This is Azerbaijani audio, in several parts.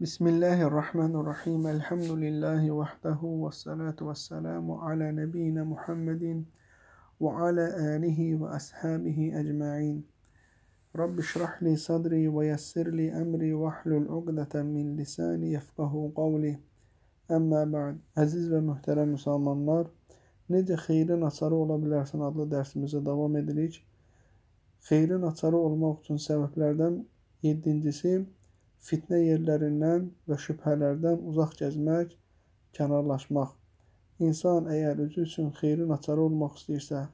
Bismillahirrahmanirrahim. Elhamdülillahi vahdehu ve salatu ve selamu ala nebiyyina Muhammedin ve ala alihi ve ashabihi ecma'in. Rabbi şrah li sadri ve yessir li emri ve hlul uqdeten min lisani yefqahu qavli. Əmmə ba'd. Əziz və möhtərəm müsəlmanlar, necə xeyrin açarı ola bilərsən adlı dərsimizə davam edirik. Xeyrin açarı olmaq üçün səbəblərdən yedincisi fitnə yerlərindən və şübhələrdən uzaq gəzmək, kənarlaşmaq. İnsan əgər özü üçün xeyrin açarı olmaq istəyirsə,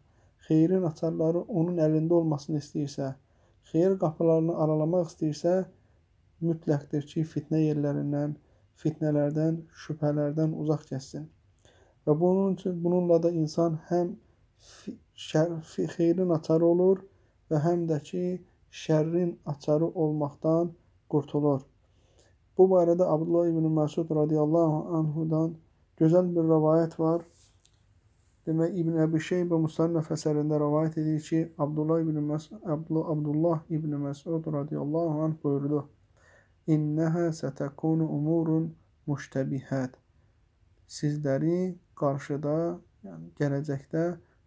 xeyrin açarları onun əlində olmasını istəyirsə, xeyir qapılarını aralamaq istəyirsə, mütləqdir ki, fitnə yerlərindən, fitnələrdən, şübhələrdən uzaq gəzsin. Və bunun üçün bununla da insan həm xeyrin açarı olur və həm də ki, şərrin açarı olmaqdan qurtulur. Bu barədə Abdullah ibn Məsud radiyallahu anhudan gözəl bir rəvayət var. Demək İbn Əbi Şeybə Musannaf əsərində rəvayət edir ki, Abdullah ibn Məsud Abdullah ibn Məsud radiyallahu anh buyurdu: "İnnəhə sətəkunu umurun müştəbihat." Sizləri qarşıda, yəni gələcəkdə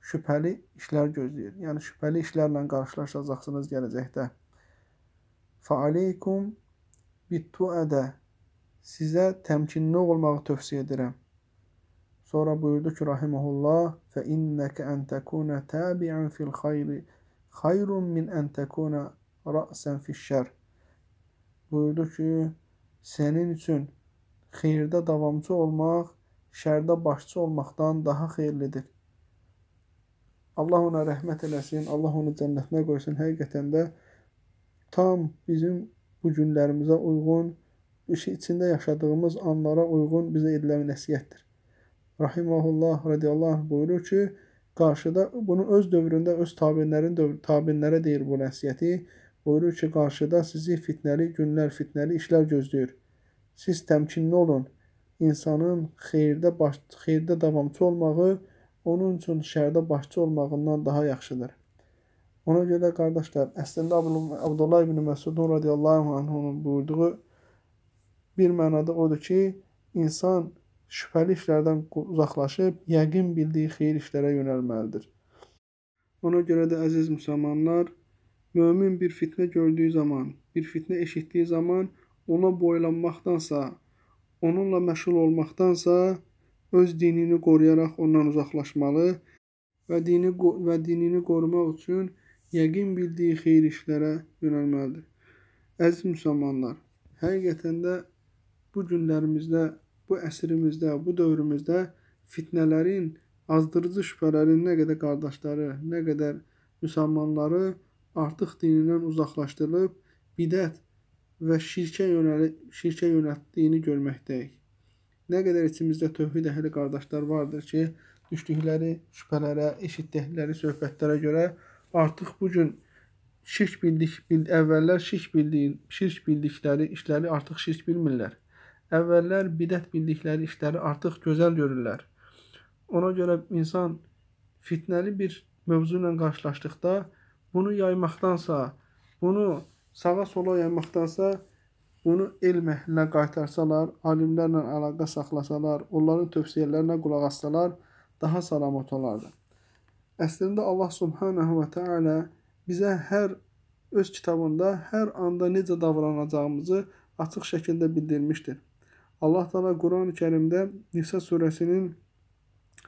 şübhəli işlər gözləyir. Yəni şübhəli işlərlə qarşılaşacaqsınız gələcəkdə. Fəaleykum bittuədə sizə təmkinli olmağı tövsiyə edirəm. Sonra buyurdu ki, rahimehullah, "Fə innəkə ən təkuna tabi'an fil xeyri xeyrun min ən təkuna ra'sən fiş-şər." Buyurdu ki, sənin üçün xeyirdə davamçı olmaq şərdə başçı olmaqdan daha xeyirlidir. Allah ona rəhmət eləsin, Allah onu cənnətinə qoysun. Həqiqətən də tam bizim bu günlərimizə uyğun, içində yaşadığımız anlara uyğun bizə edilən nəsihətdir. Rahimehullah radiyallahu anh buyurur ki, qarşıda bunu öz dövründə öz tabinlərin dövr, tabinlərə deyir bu nəsihəti. Buyurur ki, qarşıda sizi fitnəli günlər, fitnəli işlər gözləyir. Siz təmkinli olun. İnsanın xeyirdə baş, xeyirdə davamçı olmağı onun üçün şərdə başçı olmağından daha yaxşıdır. Ona görə qardaşlar, əslində Abdullah ibn Məsudun radiyallahu anhunun buyurduğu bir mənada odur ki, insan şübhəli işlərdən uzaqlaşıb, yəqin bildiyi xeyir işlərə yönəlməlidir. Ona görə də əziz müsəlmanlar, mömin bir fitnə gördüyü zaman, bir fitnə eşitdiyi zaman ona boylanmaqdansa, onunla məşğul olmaqdansa, öz dinini qoruyaraq ondan uzaqlaşmalı və dini və dinini qorumaq üçün yəqin bildiyi xeyir işlərə yönəlməlidir. Əziz müsəlmanlar, həqiqətən də bu günlərimizdə, bu əsrimizdə, bu dövrümüzdə fitnələrin, azdırıcı şübhələrin nə qədər qardaşları, nə qədər müsəlmanları artıq dinindən uzaqlaşdırılıb, bidət və şirkə yönəlib, şirkə yönəltdiyini görməkdəyik. Nə qədər içimizdə tövhid əhli qardaşlar vardır ki, düşdükləri şübhələrə, eşitdikləri söhbətlərə görə artıq bu gün şirk bildik, bild, əvvəllər şirk bildiyi, şirk bildikləri işləri artıq şirk bilmirlər. Əvvəllər bidət bildikləri işləri artıq gözəl görürlər. Ona görə insan fitnəli bir mövzu ilə qarşılaşdıqda bunu yaymaqdansa, bunu sağa sola yaymaqdansa bunu elm əhlinə qaytarsalar, alimlərlə əlaqə saxlasalar, onların tövsiyələrinə qulaq assalar, daha salamat olardı. Əslində Allah Subhanahu va Taala bizə hər öz kitabında hər anda necə davranacağımızı açıq şəkildə bildirmişdir. Allah Taala Qurani-Kərimdə Nisa surəsinin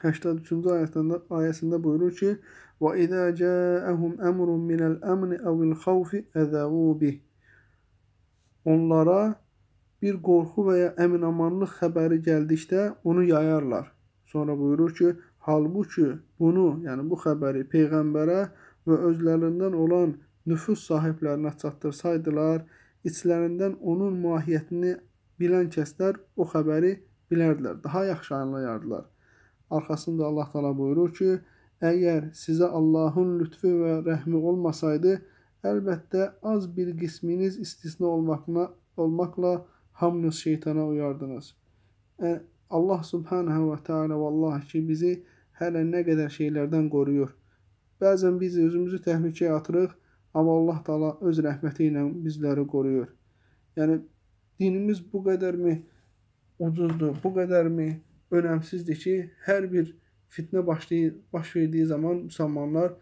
83-cü ayəsində ayəsində buyurur ki: "Və izə cəəəhum əmrun minəl əmni əvil xavfi əzəu bih." Onlara bir qorxu və ya əmin-amanlıq xəbəri gəldikdə onu yayarlar. Sonra buyurur ki: Halbuki bunu, yəni bu xəbəri peyğəmbərə və özlərindən olan nüfuz sahiblərinə çatdırsaydılar, içlərindən onun mahiyyətini bilən kəslər o xəbəri bilərdilər, daha yaxşı anlayardılar. Arxasında Allah təala buyurur ki: Əgər sizə Allahın lütfü və rəhmi olmasaydı, əlbəttə az bir qisminiz istisna olmaqla, olmaqla hamınız şeytana uyardınız. Allah subhanahu və teala vallahi ki bizi hələ nə qədər şeylərdən qoruyur. Bəzən biz özümüzü təhlükəyə atırıq, amma Allah Taala öz rəhməti ilə bizləri qoruyur. Yəni dinimiz bu qədərmi ucuzdur, bu qədərmi önəmsizdir ki, hər bir fitnə başlayır, baş verdiyi zaman müsəlmanlar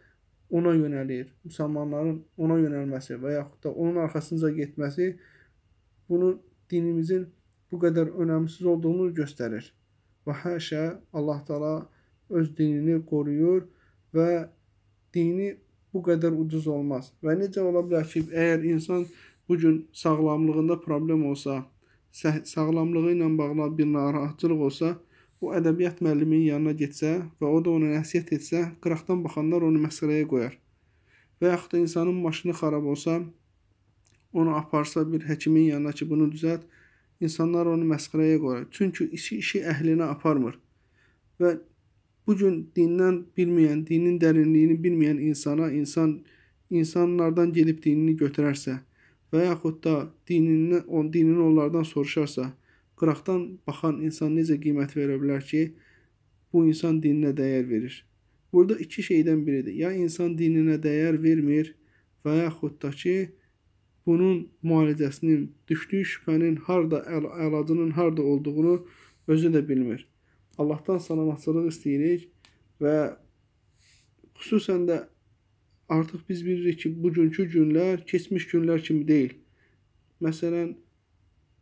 ona yönəlir. Müsəlmanların ona yönəlməsi və yaxud da onun arxasınca getməsi bunu dinimizin bu qədər önəmsiz olduğunu göstərir. Və həşə Allah Taala öz dinini qoruyur və dini bu qədər ucuz olmaz. Və necə ola bilər ki, əgər insan bu gün sağlamlığında problem olsa, sağlamlığı ilə bağlı bir narahatçılıq olsa, o ədəbiyyat müəlliminin yanına getsə və o da ona nəsihət etsə, qıraqdan baxanlar onu məsələyə qoyar. Və yaxud da insanın maşını xarab olsa, onu aparsa bir həkimin yanına ki, bunu düzəlt, insanlar onu məsxərəyə qoyar. Çünki işi işi əhlinə aparmır. Və bu gün dindən bilməyən, dinin dərinliyini bilməyən insana insan insanlardan gedib dinini götürərsə və yaxud da dinini, o dinini onlardan soruşarsa, qıraqdan baxan insan necə qiymət verə bilər ki, bu insan dininə dəyər verir. Burada iki şeydən biridir. Ya insan dininə dəyər vermir və yaxud da ki, bunun müalicəsinin, düşdüyü şübhənin harda, əl əlacının harda olduğunu özü də bilmir. Allahdan salamatçılıq istəyirik və xüsusən də artıq biz bilirik ki, bugünkü günlər keçmiş günlər kimi deyil. Məsələn,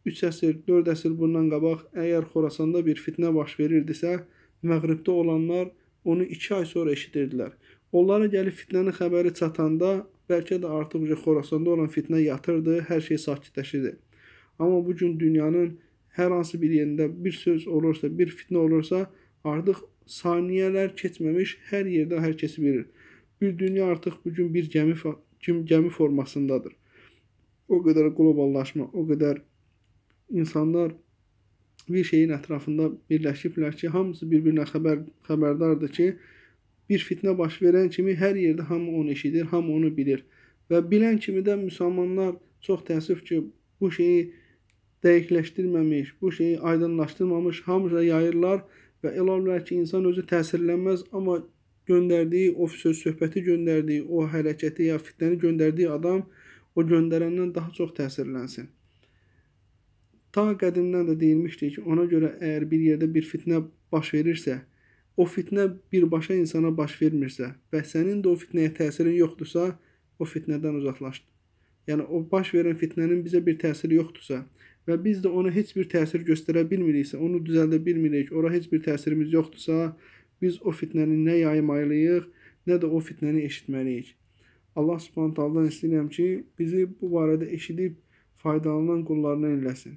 3 əsr, 4 əsr bundan qabaq əgər Xorasanda bir fitnə baş verirdisə, Məğribdə olanlar onu 2 ay sonra eşidirdilər. Onlara gəlib fitnənin xəbəri çatanda bəlkə də artıq Xorasanda olan fitnə yatırdı, hər şey sakitləşirdi. Amma bu gün dünyanın hər hansı bir yerində bir söz olursa, bir fitnə olursa, artıq saniyələr keçməmiş hər yerdə hər kəs bilir. Bir dünya artıq bu gün bir gəmi gəmi formasındadır. O qədər qloballaşma, o qədər insanlar bir şeyin ətrafında birləşiblər ki, hamısı bir-birinə xəbər xəbərdardır ki, bir fitnə baş verən kimi hər yerdə hamı onu eşidir, hamı onu bilir. Və bilən kimi də müsəlmanlar çox təəssüf ki, bu şeyi dəqiqləşdirməmiş, bu şeyi aydınlaşdırmamış, hamıca yayırlar və elə bilər ki, insan özü təsirlənməz, amma göndərdiyi o söz söhbəti göndərdiyi, o hərəkəti ya fitnəni göndərdiyi adam o göndərəndən daha çox təsirlənsin. Ta qədimdən də deyilmişdir ki, ona görə əgər bir yerdə bir fitnə baş verirsə, o fitnə birbaşa insana baş vermirsə və sənin də o fitnəyə təsirin yoxdursa, o fitnədən uzaqlaş. Yəni o baş verən fitnənin bizə bir təsiri yoxdursa və biz də ona heç bir təsir göstərə bilmiriksə, onu düzəldə bilmirik, ora heç bir təsirimiz yoxdursa, biz o fitnəni nə yaymalıyıq, nə də o fitnəni eşitməliyik. Allah Subhanahu taala'dan istəyirəm ki, bizi bu barədə eşidib faydalanan qullarından eləsin.